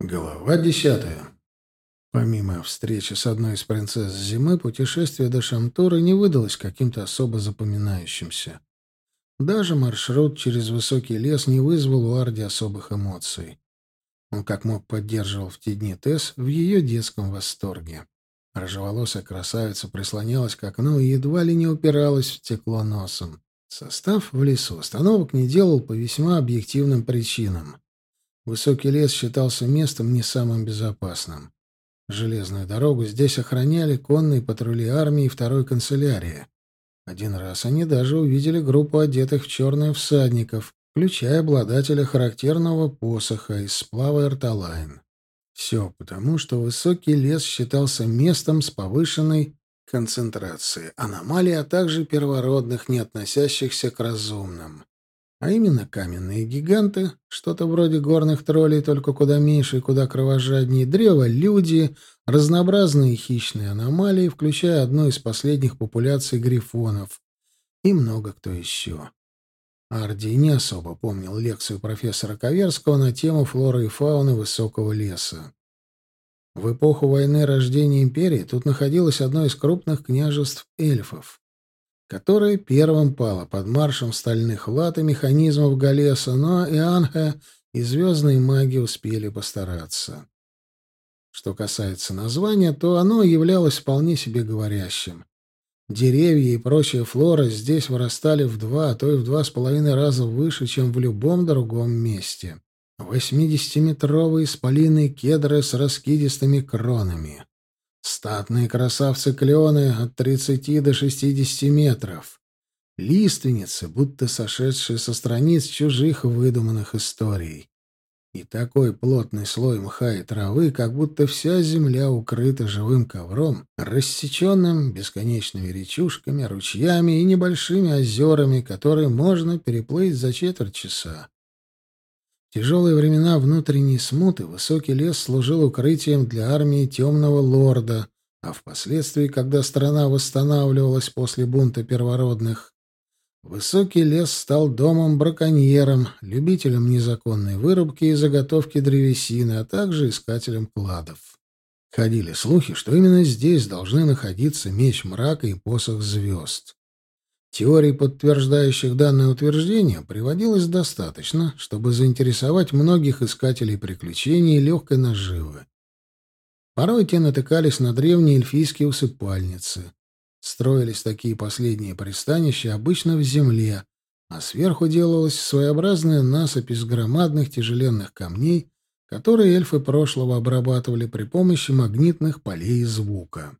Глава десятая. Помимо встречи с одной из принцесс зимы, путешествие до Шамтура не выдалось каким-то особо запоминающимся. Даже маршрут через высокий лес не вызвал у Арди особых эмоций. Он как мог поддерживал в те дни Тесс в ее детском восторге. Рыжеволосая красавица прислонялась к окну и едва ли не упиралась в стекло носом. Состав в лесу остановок не делал по весьма объективным причинам. Высокий лес считался местом не самым безопасным. Железную дорогу здесь охраняли конные патрули армии и второй канцелярии. Один раз они даже увидели группу одетых в черное всадников, включая обладателя характерного посоха из сплава Эрталайн. Все потому, что высокий лес считался местом с повышенной концентрацией аномалий, а также первородных, не относящихся к разумным а именно каменные гиганты, что-то вроде горных троллей, только куда меньше и куда кровожаднее, древо, люди, разнообразные хищные аномалии, включая одну из последних популяций грифонов, и много кто еще. Арди не особо помнил лекцию профессора Коверского на тему флоры и фауны высокого леса. В эпоху войны рождения империи тут находилось одно из крупных княжеств эльфов которая первым пала под маршем стальных лад и механизмов Галеса, но и Анха, и звездные маги успели постараться. Что касается названия, то оно являлось вполне себе говорящим. Деревья и прочая флора здесь вырастали в два, а то и в два с половиной раза выше, чем в любом другом месте. Восьмидесятиметровые исполины кедры с раскидистыми кронами. Статные красавцы-клены от 30 до 60 метров. Лиственницы, будто сошедшие со страниц чужих выдуманных историй. И такой плотный слой мха и травы, как будто вся земля укрыта живым ковром, рассеченным бесконечными речушками, ручьями и небольшими озерами, которые можно переплыть за четверть часа тяжелые времена внутренней смуты высокий лес служил укрытием для армии темного лорда, а впоследствии, когда страна восстанавливалась после бунта первородных, высокий лес стал домом браконьерам, любителям незаконной вырубки и заготовки древесины, а также искателям кладов. Ходили слухи, что именно здесь должны находиться меч мрака и посох звезд. Теорий, подтверждающих данное утверждение, приводилось достаточно, чтобы заинтересовать многих искателей приключений и легкой наживы. Порой те натыкались на древние эльфийские усыпальницы. Строились такие последние пристанища обычно в земле, а сверху делалась своеобразная насыпь из громадных тяжеленных камней, которые эльфы прошлого обрабатывали при помощи магнитных полей звука.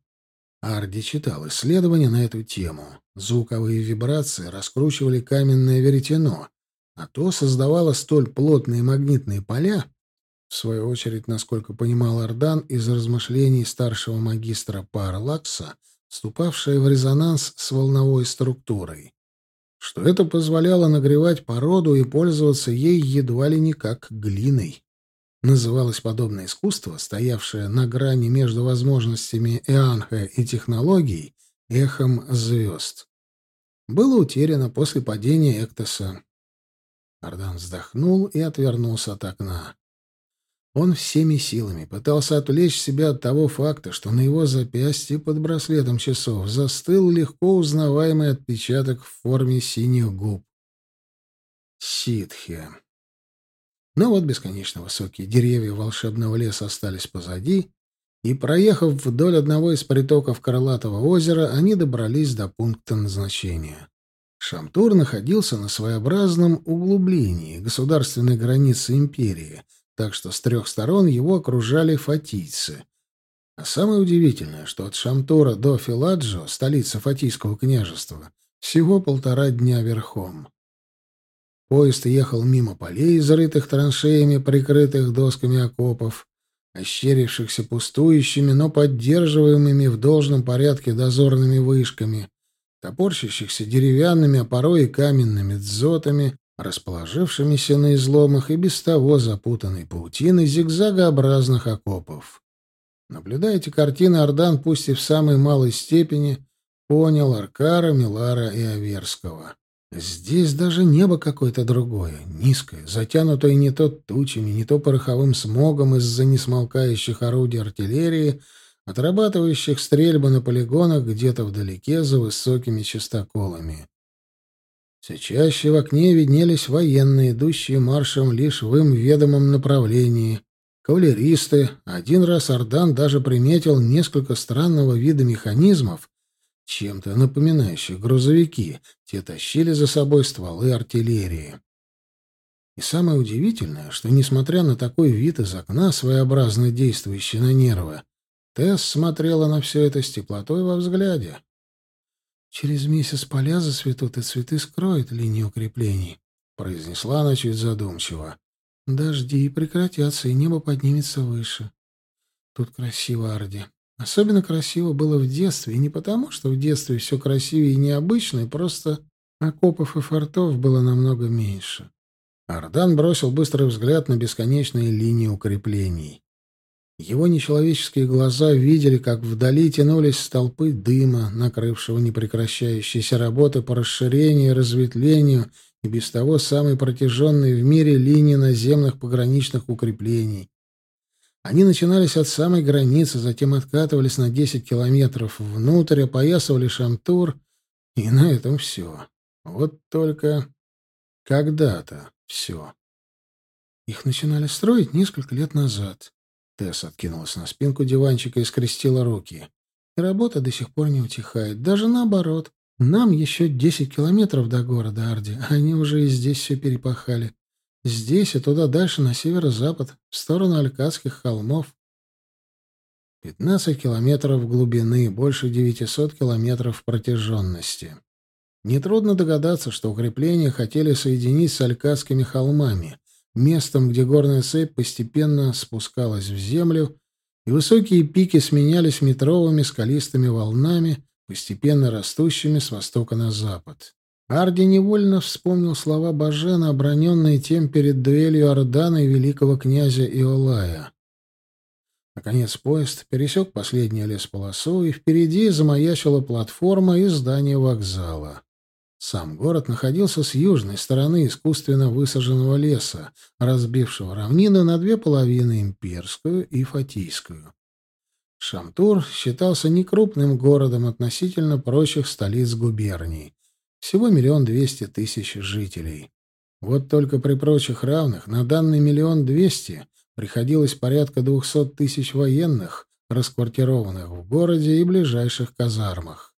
Арди читал исследования на эту тему. Звуковые вибрации раскручивали каменное веретено, а то создавало столь плотные магнитные поля, в свою очередь, насколько понимал Ардан из размышлений старшего магистра Парлакса, вступавшее в резонанс с волновой структурой, что это позволяло нагревать породу и пользоваться ей едва ли не как глиной. Называлось подобное искусство, стоявшее на грани между возможностями Эанха и технологий, эхом звезд. Было утеряно после падения Эктоса. Ардан вздохнул и отвернулся от окна. Он всеми силами пытался отвлечь себя от того факта, что на его запястье под браслетом часов застыл легко узнаваемый отпечаток в форме синих губ. Ситхи. Но вот бесконечно высокие деревья волшебного леса остались позади, и, проехав вдоль одного из притоков Крылатого озера, они добрались до пункта назначения. Шамтур находился на своеобразном углублении государственной границы империи, так что с трех сторон его окружали фатийцы. А самое удивительное, что от Шамтура до Филаджо, столицы Фатийского княжества, всего полтора дня верхом. Поезд ехал мимо полей, зарытых траншеями, прикрытых досками окопов, ощерившихся пустующими, но поддерживаемыми в должном порядке дозорными вышками, топорщащихся деревянными, а порой и каменными дзотами, расположившимися на изломах и без того запутанной паутины зигзагообразных окопов. Наблюдая эти картины, Ордан, пусть и в самой малой степени, понял Аркара, Милара и Аверского. Здесь даже небо какое-то другое, низкое, затянутое не то тучами, не то пороховым смогом из-за несмолкающих орудий артиллерии, отрабатывающих стрельбы на полигонах где-то вдалеке за высокими частоколами. Все чаще в окне виднелись военные, идущие маршем лишь в им ведомом направлении. Кавалеристы. Один раз Ордан даже приметил несколько странного вида механизмов, чем-то напоминающих грузовики. Те тащили за собой стволы артиллерии. И самое удивительное, что, несмотря на такой вид из окна, своеобразно действующий на нервы, Тесс смотрела на все это с теплотой во взгляде. «Через месяц поля засветут, и цветы скроют линию укреплений», — произнесла она чуть задумчиво. «Дожди прекратятся, и небо поднимется выше. Тут красиво, Арди. Особенно красиво было в детстве, и не потому, что в детстве все красивее и необычно, просто окопов и фортов было намного меньше. Ардан бросил быстрый взгляд на бесконечные линии укреплений. Его нечеловеческие глаза видели, как вдали тянулись столпы дыма, накрывшего непрекращающиеся работы по расширению и разветвлению и без того самой протяженной в мире линии наземных пограничных укреплений, они начинались от самой границы, затем откатывались на 10 километров внутрь, опоясывали Шамтур, и на этом все. Вот только когда-то все. Их начинали строить несколько лет назад. Тесс откинулась на спинку диванчика и скрестила руки. И работа до сих пор не утихает. Даже наоборот. Нам еще 10 километров до города Арди, а они уже и здесь все перепахали. Здесь и туда дальше, на северо-запад, в сторону Алькадских холмов. 15 километров глубины, больше 900 километров протяженности. Нетрудно догадаться, что укрепления хотели соединить с Алькадскими холмами, местом, где горная цепь постепенно спускалась в землю, и высокие пики сменялись метровыми скалистыми волнами, постепенно растущими с востока на запад. Арди невольно вспомнил слова Бажена, оброненные тем перед дуэлью Ордана и великого князя Иолая. Наконец поезд пересек последнюю лесполосу, и впереди замаячила платформа и здание вокзала. Сам город находился с южной стороны искусственно высаженного леса, разбившего равнину на две половины — имперскую и фатийскую. Шамтур считался некрупным городом относительно прочих столиц губерний. Всего миллион двести тысяч жителей. Вот только при прочих равных на данный миллион двести приходилось порядка двухсот тысяч военных, расквартированных в городе и ближайших казармах.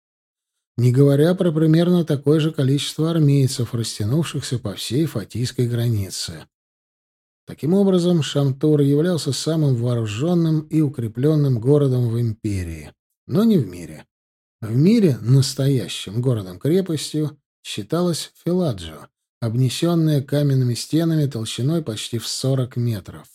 Не говоря про примерно такое же количество армейцев, растянувшихся по всей фатийской границе. Таким образом, Шамтур являлся самым вооруженным и укрепленным городом в империи, но не в мире. В мире настоящим городом-крепостью считалась Филаджо, обнесенная каменными стенами толщиной почти в 40 метров.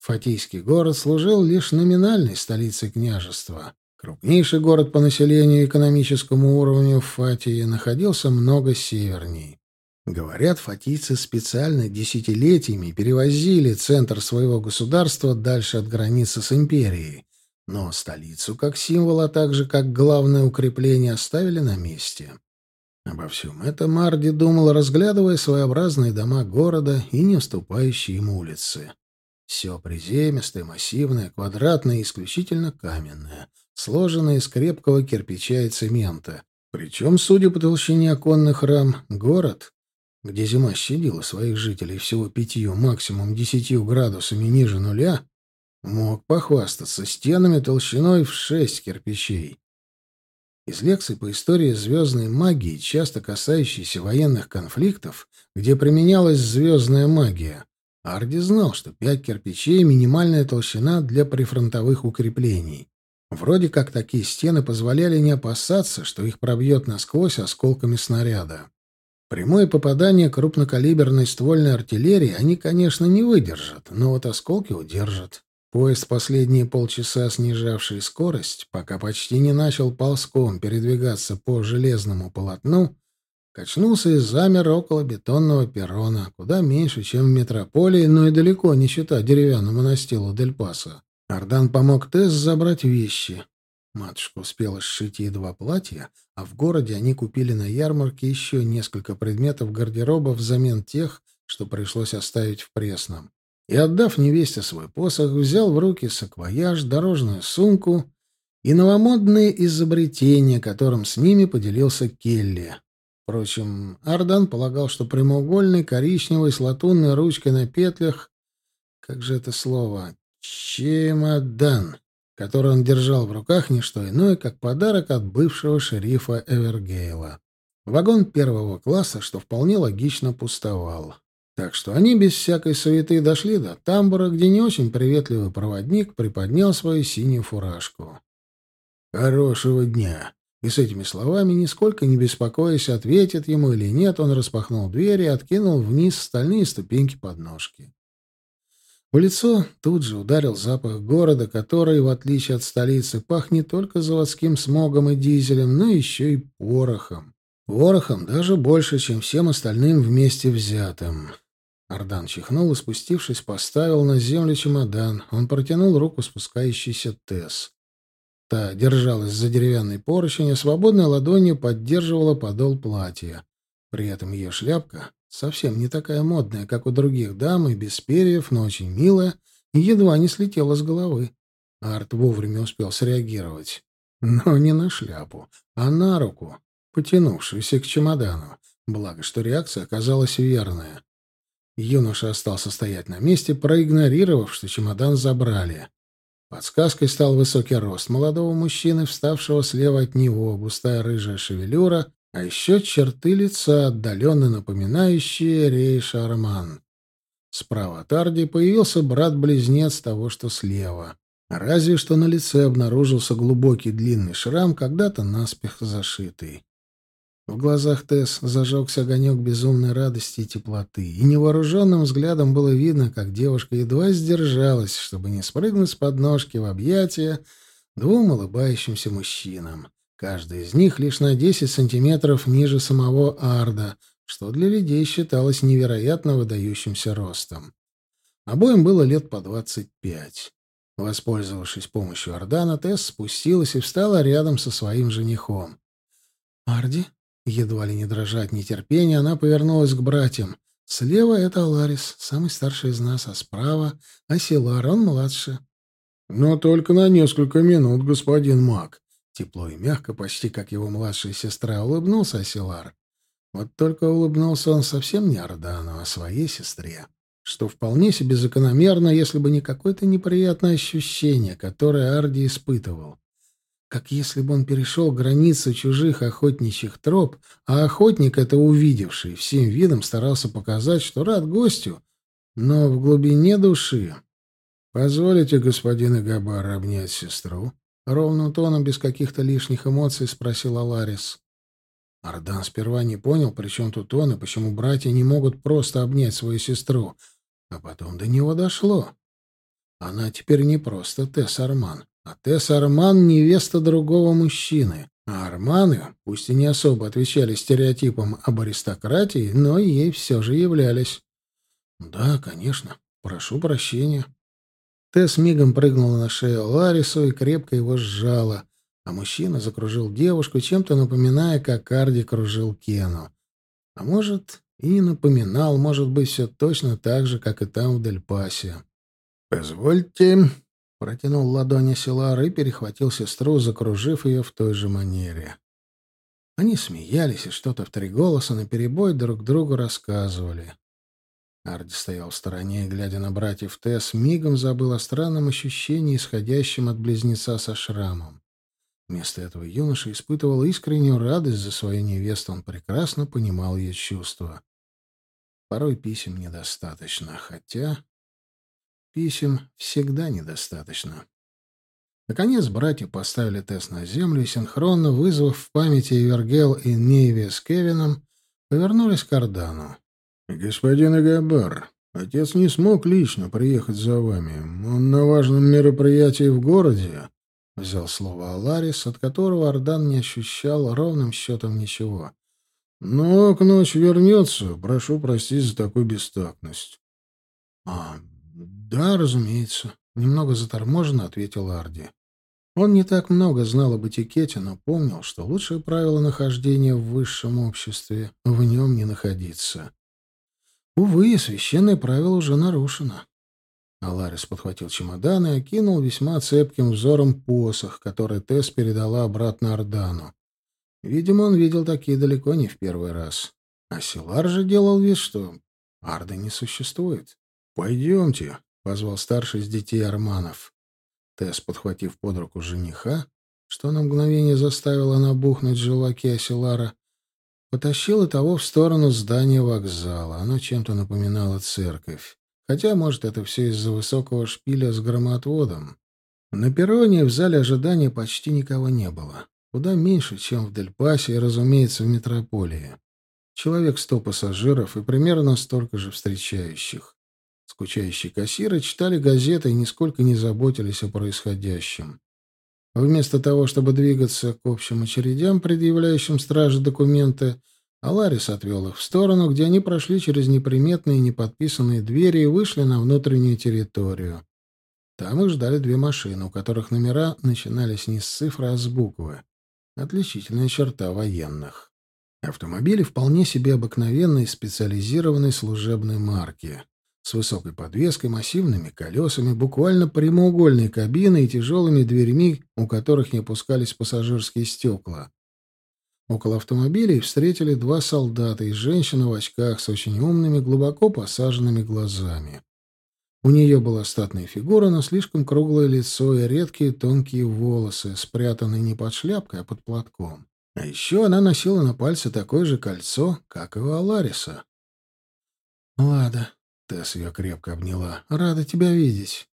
Фатийский город служил лишь номинальной столицей княжества. Крупнейший город по населению и экономическому уровню в Фатии находился много северней. Говорят, фатийцы специально десятилетиями перевозили центр своего государства дальше от границы с империей, но столицу как символ, а также как главное укрепление оставили на месте. Обо всем этом Марди думал, разглядывая своеобразные дома города и не уступающие им улицы. Все приземистое, массивное, квадратное и исключительно каменное, сложенное из крепкого кирпича и цемента. Причем, судя по толщине оконных рам, город, где зима щадила своих жителей всего пятью, максимум десятью градусами ниже нуля, мог похвастаться стенами толщиной в шесть кирпичей. Из лекций по истории звездной магии, часто касающейся военных конфликтов, где применялась звездная магия, Арди знал, что пять кирпичей — минимальная толщина для прифронтовых укреплений. Вроде как такие стены позволяли не опасаться, что их пробьет насквозь осколками снаряда. Прямое попадание крупнокалиберной ствольной артиллерии они, конечно, не выдержат, но вот осколки удержат. Поезд, последние полчаса снижавший скорость, пока почти не начал ползком передвигаться по железному полотну, качнулся и замер около бетонного перрона, куда меньше, чем в метрополии, но и далеко не считая деревянному настилу Дель Пасо. Ардан помог Тесс забрать вещи. Матушка успела сшить ей два платья, а в городе они купили на ярмарке еще несколько предметов гардероба взамен тех, что пришлось оставить в пресном. И, отдав невесте свой посох, взял в руки саквояж, дорожную сумку и новомодные изобретения, которым с ними поделился Келли. Впрочем, Ардан полагал, что прямоугольный коричневый с латунной ручкой на петлях, как же это слово, чемодан, который он держал в руках, не что иное, как подарок от бывшего шерифа Эвергейла. Вагон первого класса, что вполне логично пустовал. Так что они без всякой суеты дошли до тамбура, где не очень приветливый проводник приподнял свою синюю фуражку. «Хорошего дня!» И с этими словами, нисколько не беспокоясь, ответит ему или нет, он распахнул дверь и откинул вниз стальные ступеньки подножки. В лицо тут же ударил запах города, который, в отличие от столицы, пахнет только заводским смогом и дизелем, но еще и порохом. Порохом даже больше, чем всем остальным вместе взятым. Ардан чихнул и, спустившись, поставил на землю чемодан. Он протянул руку спускающийся Тесс. Та держалась за деревянный поручень, а свободной ладонью поддерживала подол платья. При этом ее шляпка, совсем не такая модная, как у других дам, и без перьев, но очень милая, едва не слетела с головы. Арт вовремя успел среагировать. Но не на шляпу, а на руку, потянувшуюся к чемодану. Благо, что реакция оказалась верная. Юноша остался стоять на месте, проигнорировав, что чемодан забрали. Подсказкой стал высокий рост молодого мужчины, вставшего слева от него, густая рыжая шевелюра, а еще черты лица, отдаленно напоминающие Рейша Арман. Справа от Арди появился брат-близнец того, что слева. Разве что на лице обнаружился глубокий длинный шрам, когда-то наспех зашитый. В глазах Тесс зажегся огонек безумной радости и теплоты, и невооруженным взглядом было видно, как девушка едва сдержалась, чтобы не спрыгнуть с подножки в объятия двум улыбающимся мужчинам. Каждый из них лишь на 10 сантиметров ниже самого Арда, что для людей считалось невероятно выдающимся ростом. Обоим было лет по двадцать пять. Воспользовавшись помощью Ордана, Тесс спустилась и встала рядом со своим женихом. «Арди?» Едва ли не дрожа от нетерпения, она повернулась к братьям. Слева — это Аларис, самый старший из нас, а справа — Асилар, он младше. «Но только на несколько минут, господин маг». Тепло и мягко, почти как его младшая сестра, улыбнулся Асилар. Вот только улыбнулся он совсем не Ордану, а своей сестре. Что вполне себе закономерно, если бы не какое-то неприятное ощущение, которое Арди испытывал как если бы он перешел границы чужих охотничьих троп, а охотник, это увидевший, всем видом старался показать, что рад гостю, но в глубине души. «Позволите, господин Игабар, обнять сестру?» Ровным тоном, без каких-то лишних эмоций, спросил Аларис. Ардан сперва не понял, при чем тут он, и почему братья не могут просто обнять свою сестру. А потом до него дошло. Она теперь не просто Тесс Арман. А Тесс Арман — невеста другого мужчины. А Арманы, пусть и не особо отвечали стереотипам об аристократии, но ей все же являлись. «Да, конечно. Прошу прощения». Тесс мигом прыгнула на шею Ларису и крепко его сжала, а мужчина закружил девушку, чем-то напоминая, как Арди кружил Кену. А может, и напоминал, может быть, все точно так же, как и там в Дельпасе. «Позвольте», Протянул ладони Силар и перехватил сестру, закружив ее в той же манере. Они смеялись и что-то в три голоса наперебой друг другу рассказывали. Арди стоял в стороне и, глядя на братьев Тесс, мигом забыл о странном ощущении, исходящем от близнеца со шрамом. Вместо этого юноша испытывал искреннюю радость за свою невесту, он прекрасно понимал ее чувства. Порой писем недостаточно, хотя... Писем всегда недостаточно. Наконец братья поставили тест на землю и, синхронно вызвав в памяти Эвергел и Нейви с Кевином, повернулись к Ордану. «Господин Агабар, отец не смог лично приехать за вами. Он на важном мероприятии в городе», — взял слово Аларис, от которого Ордан не ощущал ровным счетом ничего. «Но к ночи вернется. Прошу простить за такую бестактность». «А, «Да, разумеется», — немного заторможенно ответил Арди. Он не так много знал об этикете, но помнил, что лучшее правило нахождения в высшем обществе — в нем не находиться. Увы, священное правило уже нарушено. Аларис подхватил чемодан и окинул весьма цепким взором посох, который Тесс передала обратно Ордану. Видимо, он видел такие далеко не в первый раз. А Силар же делал вид, что Арды не существует. «Пойдемте», — позвал старший из детей Арманов. Тесс, подхватив под руку жениха, что на мгновение заставило набухнуть желаки Асилара, потащила того в сторону здания вокзала. Оно чем-то напоминало церковь. Хотя, может, это все из-за высокого шпиля с громоотводом. На перроне в зале ожидания почти никого не было. Куда меньше, чем в Дельпасе и, разумеется, в метрополии. Человек сто пассажиров и примерно столько же встречающих. Скучающие кассиры читали газеты и нисколько не заботились о происходящем. Вместо того, чтобы двигаться к общим очередям, предъявляющим страже документы, Аларис отвел их в сторону, где они прошли через неприметные неподписанные двери и вышли на внутреннюю территорию. Там их ждали две машины, у которых номера начинались не с цифры, а с буквы. Отличительная черта военных. Автомобили вполне себе обыкновенной специализированной служебной марки. С высокой подвеской, массивными колесами, буквально прямоугольной кабиной и тяжелыми дверьми, у которых не опускались пассажирские стекла. Около автомобилей встретили два солдата и женщина в очках с очень умными, глубоко посаженными глазами. У нее была статная фигура, но слишком круглое лицо и редкие тонкие волосы, спрятанные не под шляпкой, а под платком. А еще она носила на пальце такое же кольцо, как и у Алариса. «Лада», — Тесс ее крепко обняла, — «рада тебя видеть».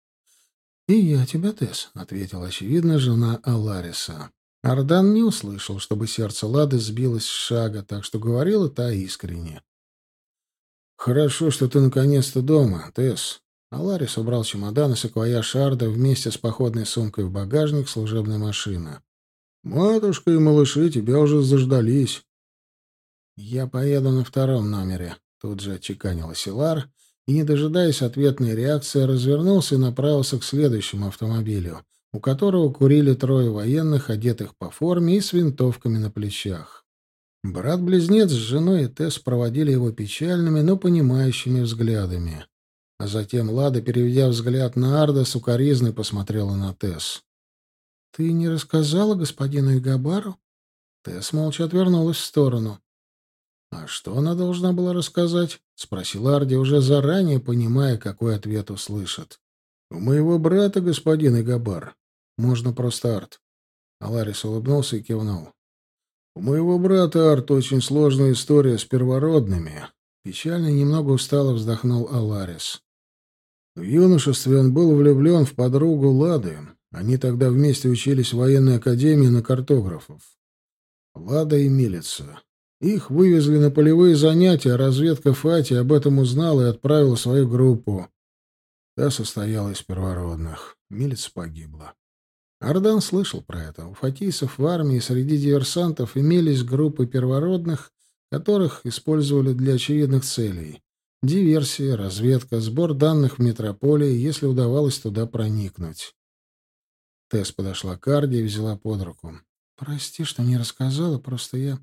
«И я тебя, Тесс», — ответила, очевидно, жена Алариса. Ардан не услышал, чтобы сердце Лады сбилось с шага, так что говорила та искренне. «Хорошо, что ты наконец-то дома, Тесс». Аларис убрал чемодан и саквояж Арда вместе с походной сумкой в багажник служебной машины. «Матушка и малыши тебя уже заждались». «Я поеду на втором номере», — тут же отчеканила Силар, и, не дожидаясь ответной реакции, развернулся и направился к следующему автомобилю — у которого курили трое военных, одетых по форме и с винтовками на плечах. Брат-близнец с женой и Тесс проводили его печальными, но понимающими взглядами. А затем Лада, переведя взгляд на Арда, сукоризной посмотрела на Тесс. «Ты не рассказала господину Игабару?» Тесс молча отвернулась в сторону. «А что она должна была рассказать?» — спросил Арди, уже заранее понимая, какой ответ услышит. «У моего брата, господин Игабар. Можно просто Арт». Аларис улыбнулся и кивнул. «У моего брата Арт очень сложная история с первородными». Печально немного устало вздохнул Аларис. В юношестве он был влюблен в подругу Лады. Они тогда вместе учились в военной академии на картографов. Лада и Милица. Их вывезли на полевые занятия, разведка Фати об этом узнала и отправила свою группу. Та состояла из первородных. Милица погибла. Ардан слышал про это. У фатийцев в армии среди диверсантов имелись группы первородных, которых использовали для очевидных целей. Диверсия, разведка, сбор данных в метрополии, если удавалось туда проникнуть. Тесс подошла к Арде и взяла под руку. «Прости, что не рассказала, просто я...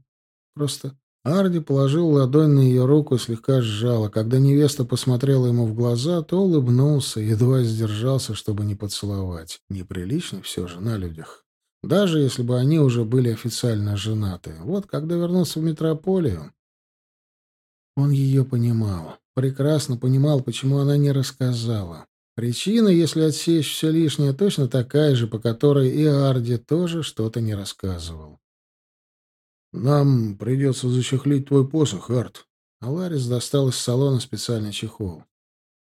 Просто Арди положил ладонь на ее руку и слегка сжал, а когда невеста посмотрела ему в глаза, то улыбнулся, едва сдержался, чтобы не поцеловать. Неприлично все же на людях. Даже если бы они уже были официально женаты. Вот когда вернулся в метрополию... Он ее понимал. Прекрасно понимал, почему она не рассказала. Причина, если отсечь все лишнее, точно такая же, по которой и Арди тоже что-то не рассказывал. «Нам придется зачехлить твой посох, Арт». Аларис достал из салона специальный чехол.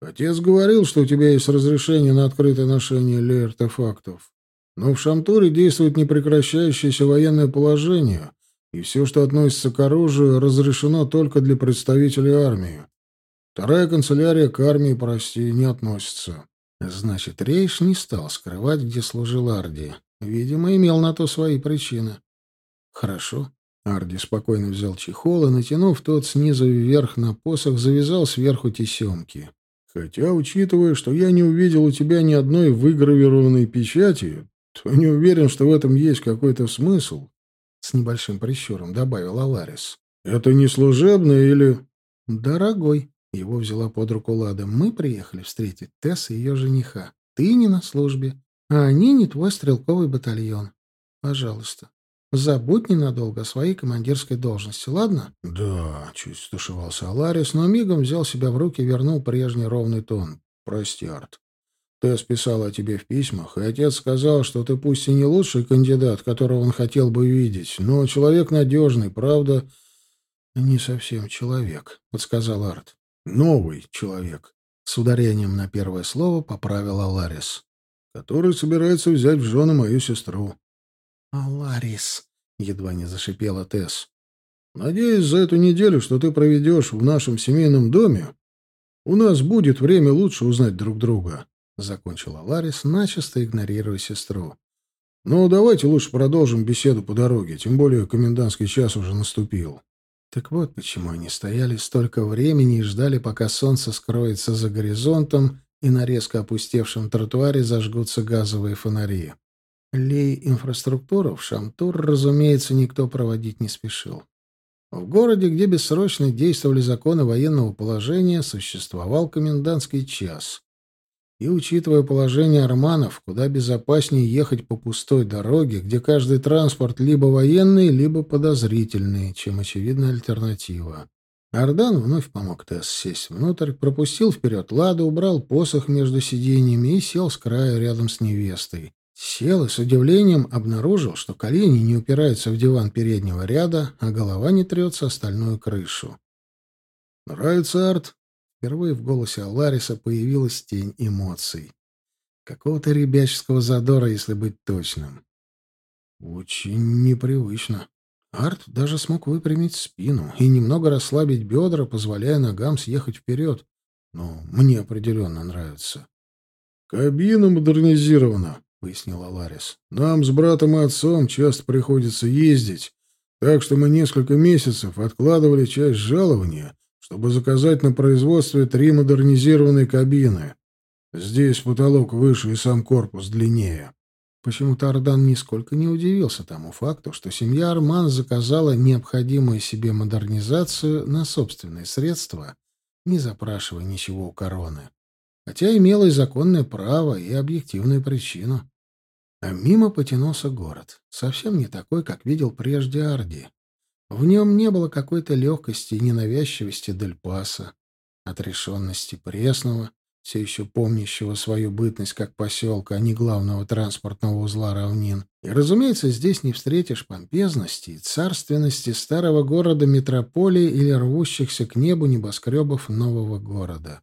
«Отец говорил, что у тебя есть разрешение на открытое ношение лей-артефактов. Но в Шамтуре действует непрекращающееся военное положение, и все, что относится к оружию, разрешено только для представителей армии. Вторая канцелярия к армии, прости, не относится». Значит, Рейш не стал скрывать, где служил Арди. Видимо, имел на то свои причины. Хорошо. Арди спокойно взял чехол и, натянув тот снизу вверх на посох, завязал сверху тесемки. «Хотя, учитывая, что я не увидел у тебя ни одной выгравированной печати, то не уверен, что в этом есть какой-то смысл. С небольшим прищуром добавил Аларис. Это не служебное или... Дорогой, его взяла под руку Лада. Мы приехали встретить Тесс и ее жениха. Ты не на службе, а они не твой стрелковый батальон. Пожалуйста, забудь ненадолго о своей командирской должности, ладно? Да, чуть стушевался Аларис, но мигом взял себя в руки и вернул прежний ровный тон. Прости, Арт. Тесс писал о тебе в письмах, и отец сказал, что ты пусть и не лучший кандидат, которого он хотел бы видеть, но человек надежный, правда... — Не совсем человек, — подсказал Арт. — Новый человек. С ударением на первое слово поправил Аларис. — Который собирается взять в жены мою сестру. — Аларис, — едва не зашипела Тесс. — Надеюсь, за эту неделю, что ты проведешь в нашем семейном доме, у нас будет время лучше узнать друг друга. — закончила Ларис, начисто игнорируя сестру. «Ну, давайте лучше продолжим беседу по дороге, тем более комендантский час уже наступил». Так вот почему они стояли столько времени и ждали, пока солнце скроется за горизонтом и на резко опустевшем тротуаре зажгутся газовые фонари. Лей инфраструктуру в Шамтур, разумеется, никто проводить не спешил. В городе, где бессрочно действовали законы военного положения, существовал комендантский час. И, учитывая положение арманов, куда безопаснее ехать по пустой дороге, где каждый транспорт либо военный, либо подозрительный, чем очевидная альтернатива. Ардан вновь помог Тесс сесть внутрь, пропустил вперед Ладу, убрал посох между сиденьями и сел с края рядом с невестой. Сел и с удивлением обнаружил, что колени не упираются в диван переднего ряда, а голова не трется о стальную крышу. «Нравится арт?» Впервые в голосе Алариса появилась тень эмоций. Какого-то ребяческого задора, если быть точным. Очень непривычно. Арт даже смог выпрямить спину и немного расслабить бедра, позволяя ногам съехать вперед. Но мне определенно нравится. «Кабина модернизирована», — пояснил Аларис. «Нам с братом и отцом часто приходится ездить, так что мы несколько месяцев откладывали часть жалования чтобы заказать на производстве три модернизированные кабины. Здесь потолок выше и сам корпус длиннее. Почему-то Ардан нисколько не удивился тому факту, что семья Арман заказала необходимую себе модернизацию на собственные средства, не запрашивая ничего у короны. Хотя имела и законное право, и объективную причину. А мимо потянулся город, совсем не такой, как видел прежде Арди. В нем не было какой-то легкости и ненавязчивости Дель Паса, отрешенности Пресного, все еще помнящего свою бытность как поселка, а не главного транспортного узла равнин. И, разумеется, здесь не встретишь помпезности и царственности старого города метрополии или рвущихся к небу небоскребов нового города.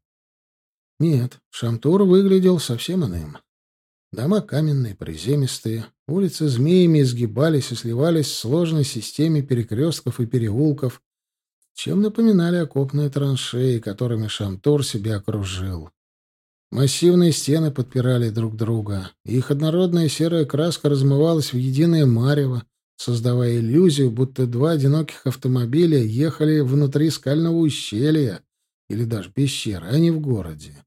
Нет, Шамтур выглядел совсем иным. Дома каменные, приземистые, улицы змеями изгибались и сливались в сложной системе перекрестков и переулков, чем напоминали окопные траншеи, которыми Шамтур себя окружил. Массивные стены подпирали друг друга, и их однородная серая краска размывалась в единое марево, создавая иллюзию, будто два одиноких автомобиля ехали внутри скального ущелья или даже пещеры, а не в городе.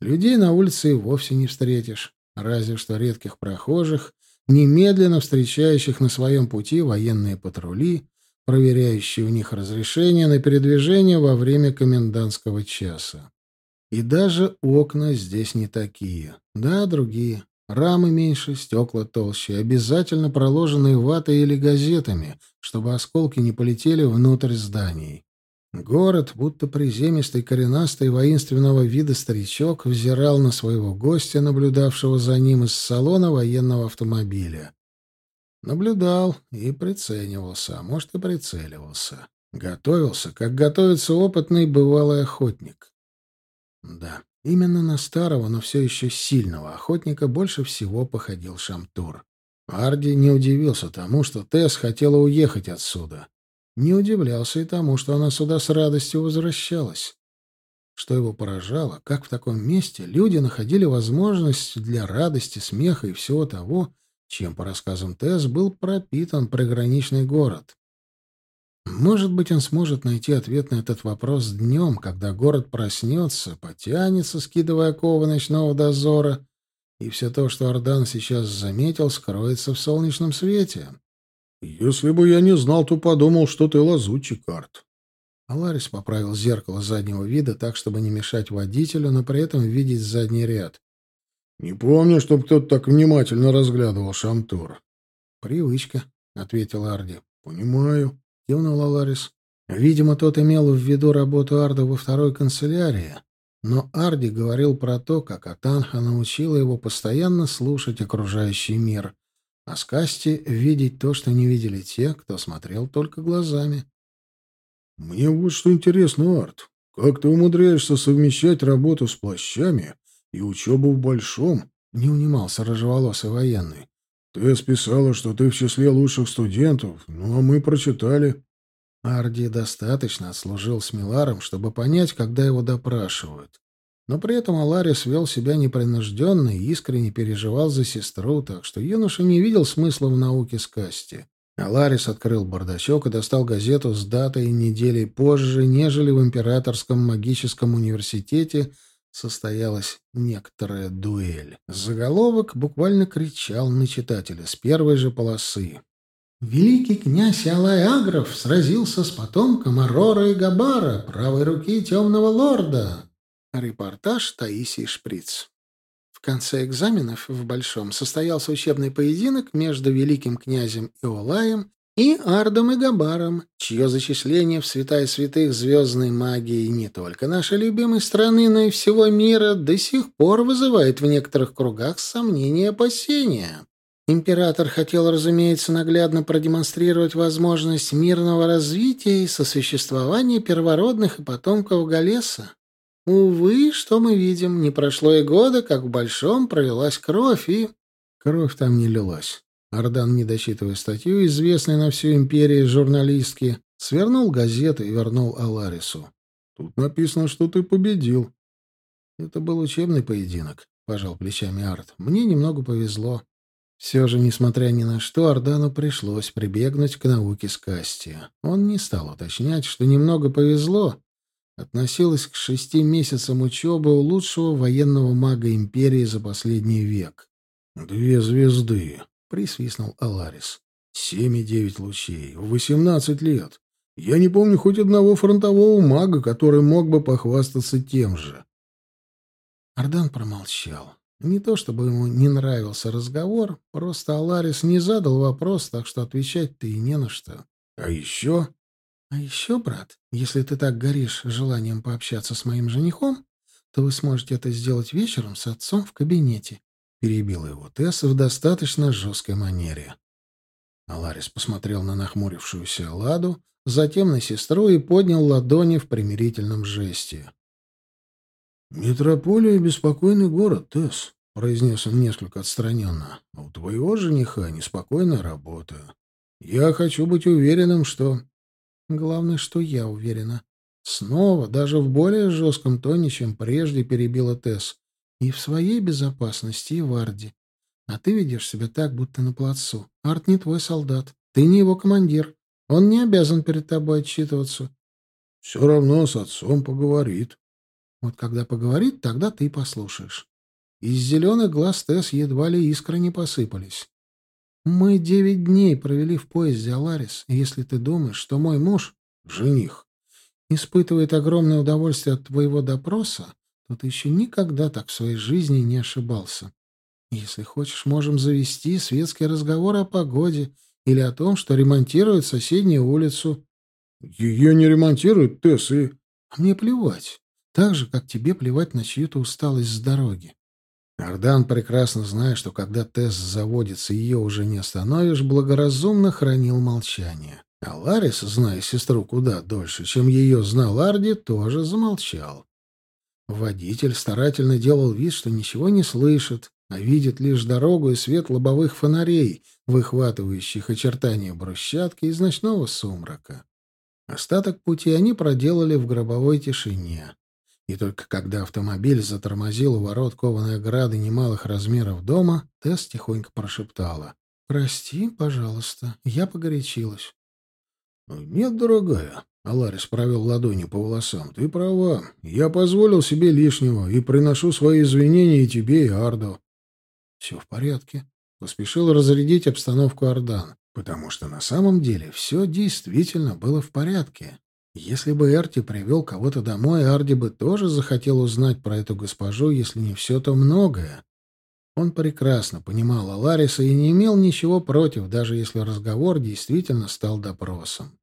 Людей на улице и вовсе не встретишь разве что редких прохожих, немедленно встречающих на своем пути военные патрули, проверяющие у них разрешение на передвижение во время комендантского часа. И даже окна здесь не такие. Да, другие. Рамы меньше, стекла толще, обязательно проложенные ватой или газетами, чтобы осколки не полетели внутрь зданий. Город, будто приземистый, коренастый, воинственного вида старичок, взирал на своего гостя, наблюдавшего за ним из салона военного автомобиля. Наблюдал и приценивался, а может и прицеливался. Готовился, как готовится опытный бывалый охотник. Да, именно на старого, но все еще сильного охотника больше всего походил Шамтур. Арди не удивился тому, что Тесс хотела уехать отсюда. Не удивлялся и тому, что она сюда с радостью возвращалась. Что его поражало, как в таком месте люди находили возможность для радости, смеха и всего того, чем, по рассказам Тесс, был пропитан приграничный город. Может быть, он сможет найти ответ на этот вопрос днем, когда город проснется, потянется, скидывая оковы ночного дозора, и все то, что Ардан сейчас заметил, скроется в солнечном свете. «Если бы я не знал, то подумал, что ты лазутчик, Арт». Аларис поправил зеркало заднего вида так, чтобы не мешать водителю, но при этом видеть задний ряд. «Не помню, чтобы кто-то так внимательно разглядывал Шамтур». «Привычка», — ответил Арди. «Понимаю», — кивнул Аларис. Видимо, тот имел в виду работу Арда во второй канцелярии, но Арди говорил про то, как Атанха научила его постоянно слушать окружающий мир, а Скасти видеть то, что не видели те, кто смотрел только глазами. «Мне вот что интересно, Арт. Как ты умудряешься совмещать работу с плащами и учебу в Большом?» — не унимался рыжеволосый военный. «Ты списала, что ты в числе лучших студентов, ну а мы прочитали». Арди достаточно отслужил с Миларом, чтобы понять, когда его допрашивают. Но при этом Аларис вел себя непринужденно и искренне переживал за сестру, так что юноша не видел смысла в науке скасти. Аларис открыл бардачок и достал газету с датой недели позже, нежели в Императорском магическом университете состоялась некоторая дуэль. Заголовок буквально кричал на читателя с первой же полосы. Великий князь Алай Агров сразился с потомком Арора и Габара, правой руки темного лорда. Репортаж Таисии Шприц. В конце экзаменов в Большом состоялся учебный поединок между великим князем Иолаем и Ардом и Габаром, чье зачисление в святая святых звездной магии не только нашей любимой страны, но и всего мира до сих пор вызывает в некоторых кругах сомнения и опасения. Император хотел, разумеется, наглядно продемонстрировать возможность мирного развития и сосуществования первородных и потомков Галеса. Увы, что мы видим, не прошло и года, как в Большом пролилась кровь, и... Кровь там не лилась. Ардан, не дочитывая статью, известной на всю империю журналистки, свернул газету и вернул Аларису. «Тут написано, что ты победил». «Это был учебный поединок», — пожал плечами Арт. «Мне немного повезло. Все же, несмотря ни на что, Ордану пришлось прибегнуть к науке скасти. Он не стал уточнять, что немного повезло, относилось к шести месяцам учебы у лучшего военного мага империи за последний век. «Две звезды», — присвистнул Аларис. «Семь и девять лучей. Восемнадцать лет. Я не помню хоть одного фронтового мага, который мог бы похвастаться тем же». Ардан промолчал. Не то чтобы ему не нравился разговор, просто Аларис не задал вопрос, так что отвечать-то и не на что. «А еще?» «А еще, брат, если ты так горишь желанием пообщаться с моим женихом, то вы сможете это сделать вечером с отцом в кабинете», — перебила его Тесса в достаточно жесткой манере. Аларис посмотрел на нахмурившуюся Ладу, затем на сестру и поднял ладони в примирительном жесте. «Метрополия — беспокойный город, Тесс», — произнес он несколько отстраненно. «А у твоего жениха неспокойная работа. Я хочу быть уверенным, что...» «Главное, что я уверена». Снова, даже в более жестком тоне, чем прежде, перебила Тесс. «И в своей безопасности, и в Арде. А ты ведешь себя так, будто на плацу. Арт не твой солдат. Ты не его командир. Он не обязан перед тобой отчитываться». «Все равно с отцом поговорит», вот когда поговорит, тогда ты послушаешь. Из зеленых глаз Тесс едва ли искры не посыпались. Мы девять дней провели в поезде, Аларис, и если ты думаешь, что мой муж, жених, испытывает огромное удовольствие от твоего допроса, то ты еще никогда так в своей жизни не ошибался. Если хочешь, можем завести светский разговор о погоде или о том, что ремонтируют соседнюю улицу. Ее не ремонтируют, Тесс, и... Мне плевать. Так же, как тебе плевать на чью-то усталость с дороги. Ардан прекрасно знает, что когда Тесс заводится, ее уже не остановишь, благоразумно хранил молчание. А Ларис, зная сестру куда дольше, чем ее знал Арди, тоже замолчал. Водитель старательно делал вид, что ничего не слышит, а видит лишь дорогу и свет лобовых фонарей, выхватывающих очертания брусчатки из ночного сумрака. Остаток пути они проделали в гробовой тишине. И только когда автомобиль затормозил у ворот кованой ограды немалых размеров дома, Тесс тихонько прошептала. «Прости, пожалуйста, я погорячилась». «Нет, дорогая», — Аларис провел ладони по волосам, — «ты права. Я позволил себе лишнего и приношу свои извинения и тебе, и Арду». Все в порядке. Поспешил разрядить обстановку Ардан, потому что на самом деле все действительно было в порядке. Если бы Эрти привел кого-то домой, Арди бы тоже захотел узнать про эту госпожу, если не все, то многое. Он прекрасно понимал Алариса и не имел ничего против, даже если разговор действительно стал допросом.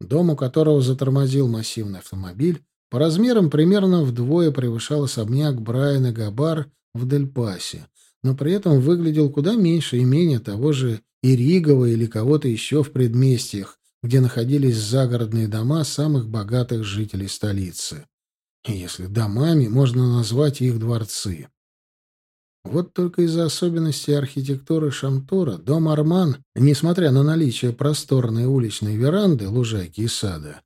Дом, у которого затормозил массивный автомобиль, по размерам примерно вдвое превышал особняк Брайана Габар в Дель-Пасе, но при этом выглядел куда меньше имения того же Иригова или кого-то еще в предместьях, где находились загородные дома самых богатых жителей столицы. Если домами, можно назвать их дворцы. Вот только из-за особенностей архитектуры Шамтура дом Арман, несмотря на наличие просторной уличной веранды, лужайки и сада,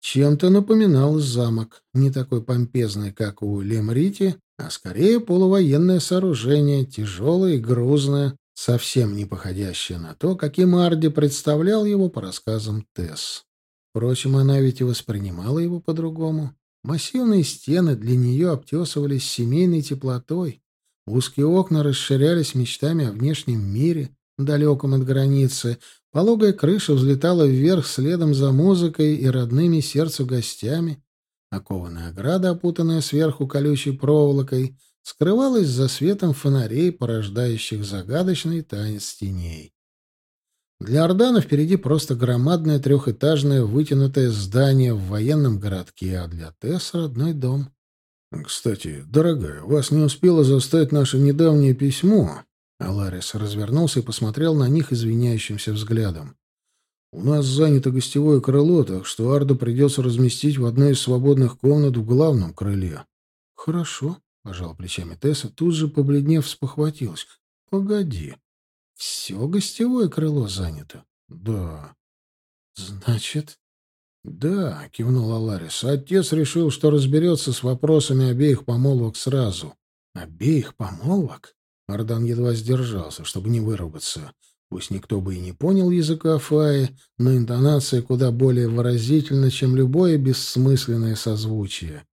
чем-то напоминал замок, не такой помпезный, как у Лемрити, а скорее полувоенное сооружение, тяжелое и грузное, совсем не походящее на то, каким Арди представлял его по рассказам Тесс. Впрочем, она ведь и воспринимала его по-другому. Массивные стены для нее обтесывались семейной теплотой. Узкие окна расширялись мечтами о внешнем мире, далеком от границы. Пологая крыша взлетала вверх следом за музыкой и родными сердцу гостями. Окованная ограда, опутанная сверху колючей проволокой, скрывалась за светом фонарей, порождающих загадочный танец теней. Для Ордана впереди просто громадное трехэтажное вытянутое здание в военном городке, а для Тесс — родной дом. «Кстати, дорогая, вас не успело застать наше недавнее письмо?» Аларис развернулся и посмотрел на них извиняющимся взглядом. «У нас занято гостевое крыло, так что Арду придется разместить в одной из свободных комнат в главном крыле». «Хорошо», — пожал плечами Тесса, тут же, побледнев, спохватилась. «Погоди. Все гостевое крыло занято?» «Да». «Значит, «Да», — кивнул Аларис, — «отец решил, что разберется с вопросами обеих помолвок сразу». «Обеих помолвок?» Ардан едва сдержался, чтобы не выругаться. Пусть никто бы и не понял языка Фаи, но интонация куда более выразительна, чем любое бессмысленное созвучие.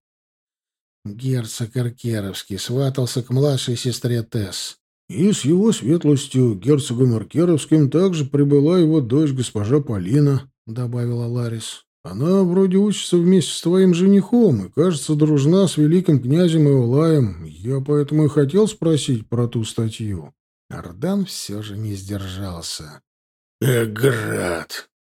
Герцог Аркеровский сватался к младшей сестре Тесс. И с его светлостью, герцогом Аркеровским, также прибыла его дочь госпожа Полина, — добавила Ларис. Она вроде учится вместе с твоим женихом и, кажется, дружна с великим князем Иолаем. Я поэтому и хотел спросить про ту статью». Ардан все же не сдержался. «Эград!»